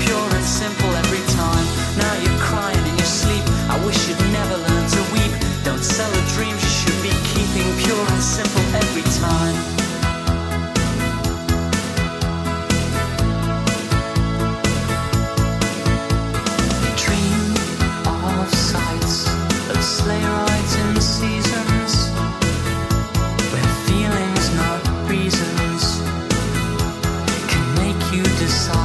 pure and simple every time. Now you're crying in your sleep. I wish you'd never learn to weep. Don't sell the dreams you should be keeping, pure and simple every time. Dream of sights of sleigh rides seasons, where feelings, not reasons, can make you decide.